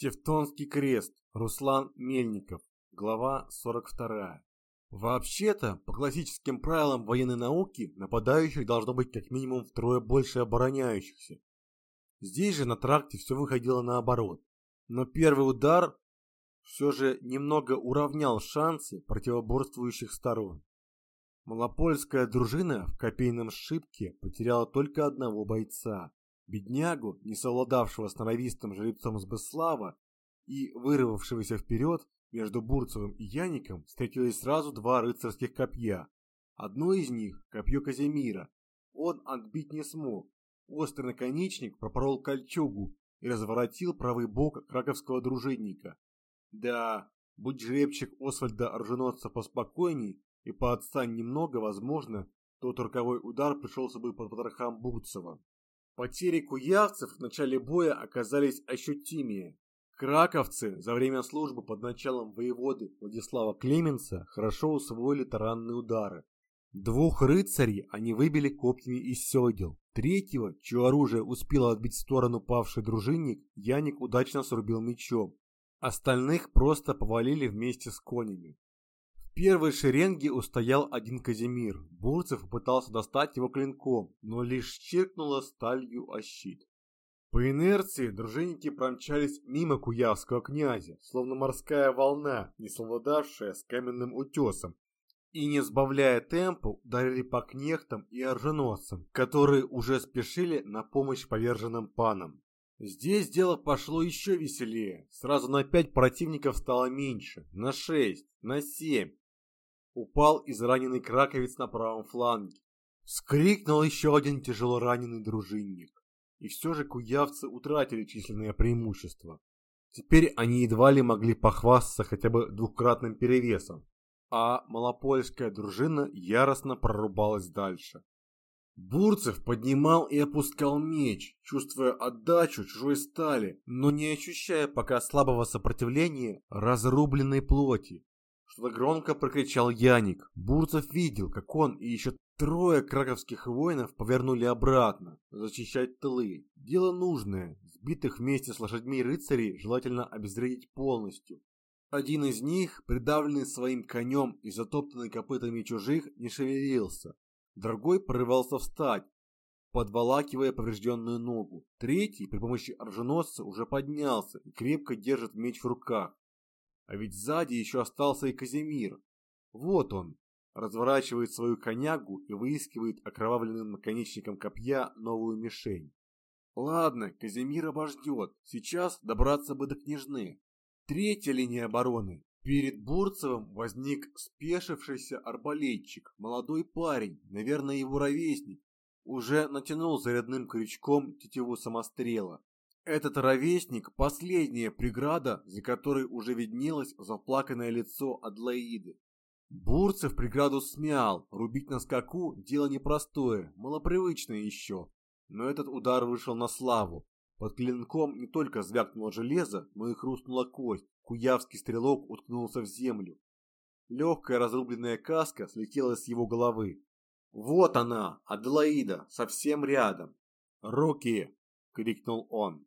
Тевтонский крест. Руслан Мельников. Глава 42. Вообще-то, по классическим правилам военной науки, нападающих должно быть как минимум втрое больше обороняющихся. Здесь же на тракте все выходило наоборот. Но первый удар все же немного уравнял шансы противоборствующих сторон. Малопольская дружина в копейном шибке потеряла только одного бойца. Беднягу, не совладавшего с норовистым жеребцом Сбыслава и вырвавшегося вперед, между Бурцевым и Яником встретились сразу два рыцарских копья. Одно из них – копье Казимира. Он отбить не смог. Острый наконечник пропорол кольчугу и разворотил правый бок краковского дружинника. Да, будь жеребчик Освальда Оруженосца поспокойней и поотстань немного, возможно, тот роковой удар пришелся бы под потрохам Бурцева. Потери куявцев в начале боя оказались ощутимее. Краковцы за время службы под началом воеводы Владислава Клеменца хорошо усвоили таранные удары. Двух рыцарей они выбили копьями из седел. Третьего, чье оружие успело отбить в сторону павший дружинник, Яник удачно срубил мечом. Остальных просто повалили вместе с конями. Первой шеренге устоял один Казимир. Бурцев попытался достать его клинком, но лишь чиркнуло сталью о щит. По инерции дружинники промчались мимо куявского князя, словно морская волна, не совладавшая с каменным утесом, и, не сбавляя темпу, ударили по кнехтам и оруженосцам, которые уже спешили на помощь поверженным панам. Здесь дело пошло еще веселее. Сразу на пять противников стало меньше, на шесть, на семь. Упал израненный краковец на правом фланге. Вскрикнул еще один тяжело раненый дружинник. И все же куявцы утратили численное преимущество. Теперь они едва ли могли похвастаться хотя бы двукратным перевесом, а малопольская дружина яростно прорубалась дальше. Бурцев поднимал и опускал меч, чувствуя отдачу чужой стали, но не ощущая пока слабого сопротивления разрубленной плоти. Что-то громко прокричал Яник. Бурцев видел, как он и еще Трое краковских воинов повернули обратно, защищать тылы. Дело нужное, сбитых вместе с лошадьми рыцарей желательно обезвредить полностью. Один из них, придавленный своим конем и затоптанный копытами чужих, не шевелился. Другой прорывался встать, подволакивая поврежденную ногу. Третий при помощи оруженосца уже поднялся и крепко держит меч в руках. А ведь сзади еще остался и Казимир. Вот он, разворачивает свою конягу и выискивает окровавленным наконечником копья новую мишень. Ладно, Казимир обождет, сейчас добраться бы до княжны. Третья линия обороны. Перед Бурцевым возник спешившийся арбалетчик, молодой парень, наверное его ровесник, уже натянул зарядным крючком тетиву самострела. Этот ровесник – последняя преграда, за которой уже виднелось заплаканное лицо Адлоиды. Бурцев преграду смял, рубить на скаку – дело непростое, малопривычное еще. Но этот удар вышел на славу. Под клинком не только звякнуло железо, но и хрустнула кость. Куявский стрелок уткнулся в землю. Легкая разрубленная каска слетела с его головы. «Вот она, Аделаида, совсем рядом!» «Руки!» — крикнул он.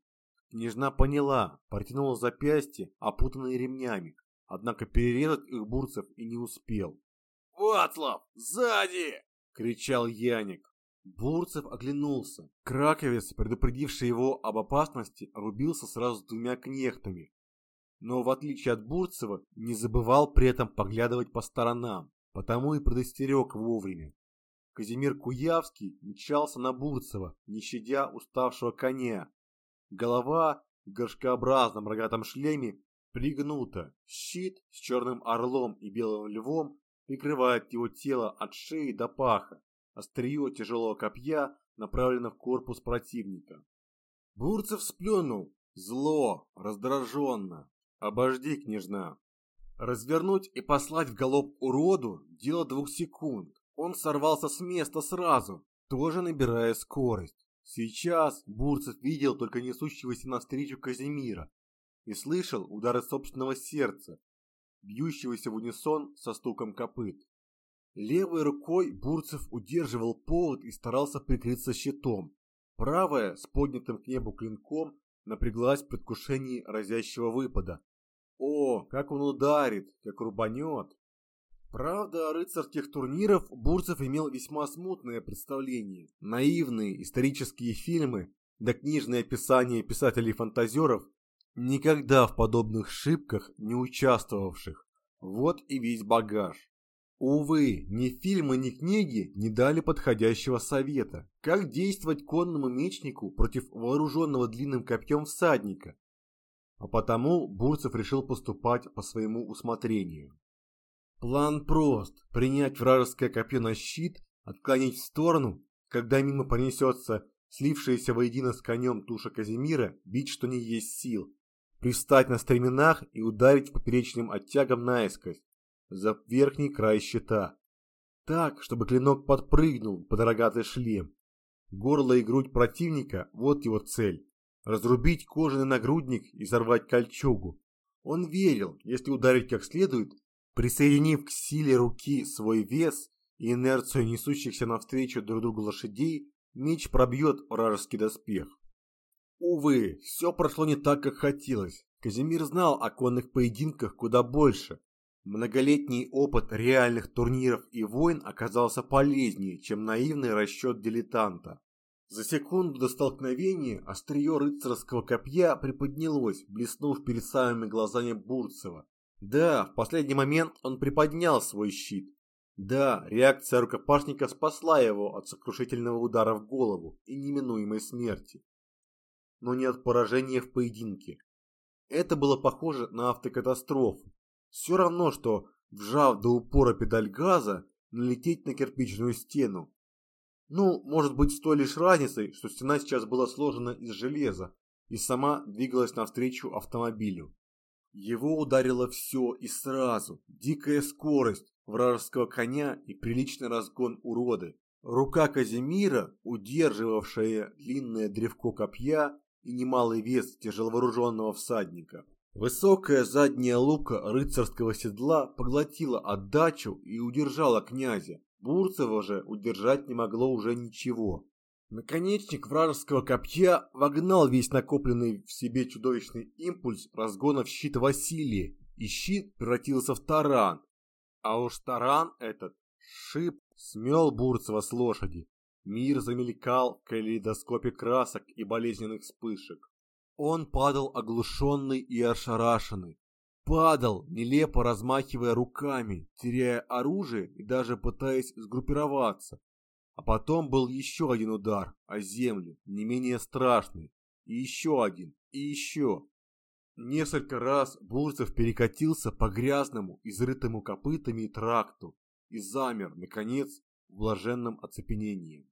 Княжна поняла, протянула запястье, опутанные ремнями. Однако перерезать их Бурцев и не успел. «Вацлав, сзади!» — кричал Яник. Бурцев оглянулся. Краковец, предупредивший его об опасности, рубился сразу с двумя кнехтами. Но в отличие от Бурцева, не забывал при этом поглядывать по сторонам, потому и предостерег вовремя. Казимир Куявский мчался на Бурцева, не щадя уставшего коня. Голова в горшкообразном рогатом шлеме пригнуто. Щит с черным орлом и белым львом прикрывает его тело от шеи до паха. Острие тяжелого копья направлено в корпус противника. Бурцев сплюнул. Зло, раздраженно. Обожди, княжна. Развернуть и послать в галоп уроду – дело двух секунд. Он сорвался с места сразу, тоже набирая скорость. Сейчас Бурцев видел только несущегося навстречу Казимира, и слышал удары собственного сердца, бьющегося в унисон со стуком копыт. Левой рукой Бурцев удерживал повод и старался прикрыться щитом. Правая, с поднятым к небу клинком, напряглась в предвкушении разящего выпада. О, как он ударит, как рубанет. Правда, о рыцарских турниров Бурцев имел весьма смутное представление. Наивные исторические фильмы, да книжные описания писателей-фантазеров, никогда в подобных шибках не участвовавших. Вот и весь багаж. Увы, ни фильмы, ни книги не дали подходящего совета, как действовать конному мечнику против вооруженного длинным копьем всадника. А потому Бурцев решил поступать по своему усмотрению. План прост – принять вражеское копье на щит, отклонить в сторону, когда мимо понесется слившаяся воедино с конем туша Казимира, бить что не есть сил, пристать на стременах и ударить поперечным оттягом наискось, за верхний край щита. Так, чтобы клинок подпрыгнул под рогатый шлем. Горло и грудь противника – вот его цель. Разрубить кожаный нагрудник и сорвать кольчугу. Он верил, если ударить как следует, Присоединив к силе руки свой вес и инерцию несущихся навстречу друг другу лошадей, меч пробьет вражеский доспех. Увы, все прошло не так, как хотелось. Казимир знал о конных поединках куда больше. Многолетний опыт реальных турниров и войн оказался полезнее, чем наивный расчет дилетанта. За секунду до столкновения острие рыцарского копья приподнялось, блеснув перед самыми глазами Бурцева. Да, в последний момент он приподнял свой щит. Да, реакция рукопашника спасла его от сокрушительного удара в голову и неминуемой смерти. Но не от поражения в поединке. Это было похоже на автокатастрофу. Все равно, что, вжав до упора педаль газа, налететь на кирпичную стену. Ну, может быть, с той лишь разницей, что стена сейчас была сложена из железа и сама двигалась навстречу автомобилю. Его ударило все и сразу. Дикая скорость вражеского коня и приличный разгон уроды. Рука Казимира, удерживавшая длинное древко копья и немалый вес тяжеловооруженного всадника. Высокая задняя лука рыцарского седла поглотила отдачу и удержала князя. Бурцева же удержать не могло уже ничего. Наконечник вражеского копья вогнал весь накопленный в себе чудовищный импульс разгона в щит Василия, и щит превратился в таран. А уж таран этот шип смел Бурцева с лошади. Мир замелькал в калейдоскопе красок и болезненных вспышек. Он падал оглушенный и ошарашенный. Падал, нелепо размахивая руками, теряя оружие и даже пытаясь сгруппироваться. А потом был еще один удар о землю, не менее страшный. И еще один, и еще. Несколько раз Бурцев перекатился по грязному, изрытому копытами тракту и замер, наконец, в блаженном оцепенении.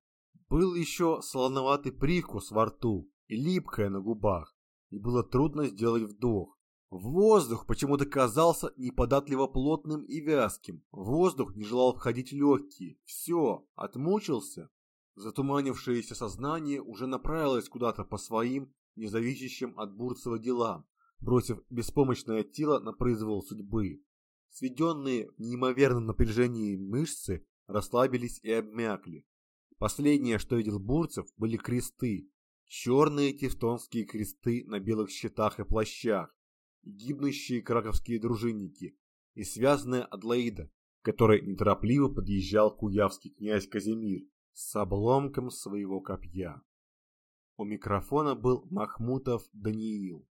Был еще солоноватый привкус во рту и липкое на губах, и было трудно сделать вдох. Воздух почему-то казался неподатливо плотным и вязким. Воздух не желал входить в легкие. Все, отмучился. Затуманившееся сознание уже направилось куда-то по своим, независящим от Бурцева делам, бросив беспомощное тело на произвол судьбы. Сведенные в неимоверном напряжении мышцы расслабились и обмякли. Последнее, что видел Бурцев, были кресты. Черные тевтонские кресты на белых щитах и плащах гибнущие краковские дружинники и связанная Адлоида, которой неторопливо подъезжал куявский князь Казимир с обломком своего копья. У микрофона был Махмутов Даниил.